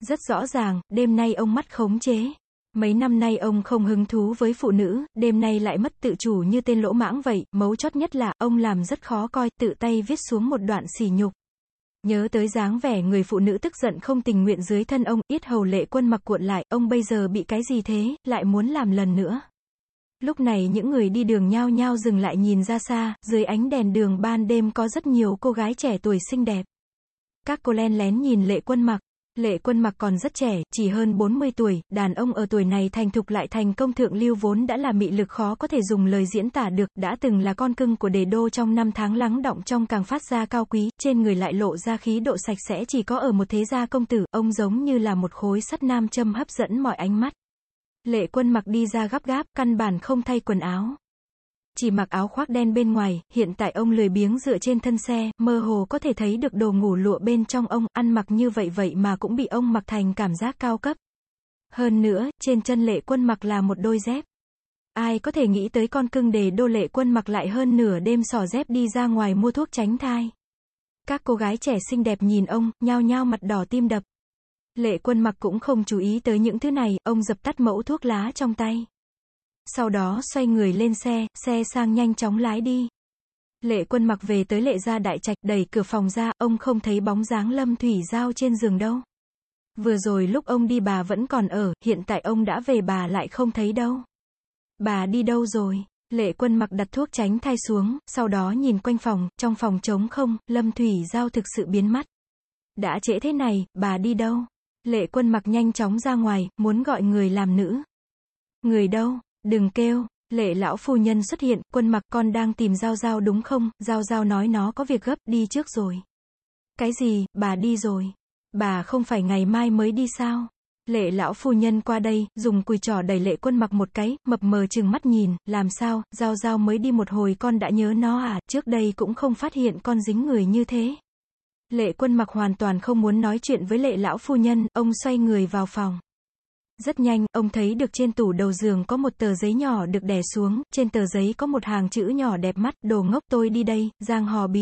Rất rõ ràng, đêm nay ông mắt khống chế. Mấy năm nay ông không hứng thú với phụ nữ, đêm nay lại mất tự chủ như tên lỗ mãng vậy, mấu chốt nhất là, ông làm rất khó coi, tự tay viết xuống một đoạn sỉ nhục. Nhớ tới dáng vẻ người phụ nữ tức giận không tình nguyện dưới thân ông, yết hầu lệ quân mặc cuộn lại, ông bây giờ bị cái gì thế, lại muốn làm lần nữa. Lúc này những người đi đường nhao nhao dừng lại nhìn ra xa, dưới ánh đèn đường ban đêm có rất nhiều cô gái trẻ tuổi xinh đẹp. Các cô len lén nhìn lệ quân mặc. Lệ quân mặc còn rất trẻ, chỉ hơn 40 tuổi, đàn ông ở tuổi này thành thục lại thành công thượng lưu vốn đã là mị lực khó có thể dùng lời diễn tả được, đã từng là con cưng của đề đô trong năm tháng lắng động trong càng phát ra cao quý, trên người lại lộ ra khí độ sạch sẽ chỉ có ở một thế gia công tử, ông giống như là một khối sắt nam châm hấp dẫn mọi ánh mắt. Lệ quân mặc đi ra gấp gáp, căn bản không thay quần áo. Chỉ mặc áo khoác đen bên ngoài, hiện tại ông lười biếng dựa trên thân xe, mơ hồ có thể thấy được đồ ngủ lụa bên trong ông, ăn mặc như vậy vậy mà cũng bị ông mặc thành cảm giác cao cấp. Hơn nữa, trên chân lệ quân mặc là một đôi dép. Ai có thể nghĩ tới con cưng đề đô lệ quân mặc lại hơn nửa đêm sò dép đi ra ngoài mua thuốc tránh thai. Các cô gái trẻ xinh đẹp nhìn ông, nhao nhao mặt đỏ tim đập. Lệ quân mặc cũng không chú ý tới những thứ này, ông dập tắt mẫu thuốc lá trong tay. Sau đó xoay người lên xe, xe sang nhanh chóng lái đi. Lệ quân mặc về tới lệ gia đại trạch, đẩy cửa phòng ra, ông không thấy bóng dáng lâm thủy giao trên giường đâu. Vừa rồi lúc ông đi bà vẫn còn ở, hiện tại ông đã về bà lại không thấy đâu. Bà đi đâu rồi? Lệ quân mặc đặt thuốc tránh thai xuống, sau đó nhìn quanh phòng, trong phòng trống không, lâm thủy giao thực sự biến mất. Đã trễ thế này, bà đi đâu? Lệ quân mặc nhanh chóng ra ngoài, muốn gọi người làm nữ. Người đâu? Đừng kêu. Lệ lão phu nhân xuất hiện, quân mặc con đang tìm Giao Giao đúng không? Giao Giao nói nó có việc gấp, đi trước rồi. Cái gì, bà đi rồi. Bà không phải ngày mai mới đi sao? Lệ lão phu nhân qua đây, dùng cùi trỏ đẩy lệ quân mặc một cái, mập mờ chừng mắt nhìn, làm sao, Giao Giao mới đi một hồi con đã nhớ nó à, trước đây cũng không phát hiện con dính người như thế. Lệ quân mặc hoàn toàn không muốn nói chuyện với lệ lão phu nhân, ông xoay người vào phòng. Rất nhanh, ông thấy được trên tủ đầu giường có một tờ giấy nhỏ được đè xuống, trên tờ giấy có một hàng chữ nhỏ đẹp mắt, đồ ngốc tôi đi đây, giang hò bí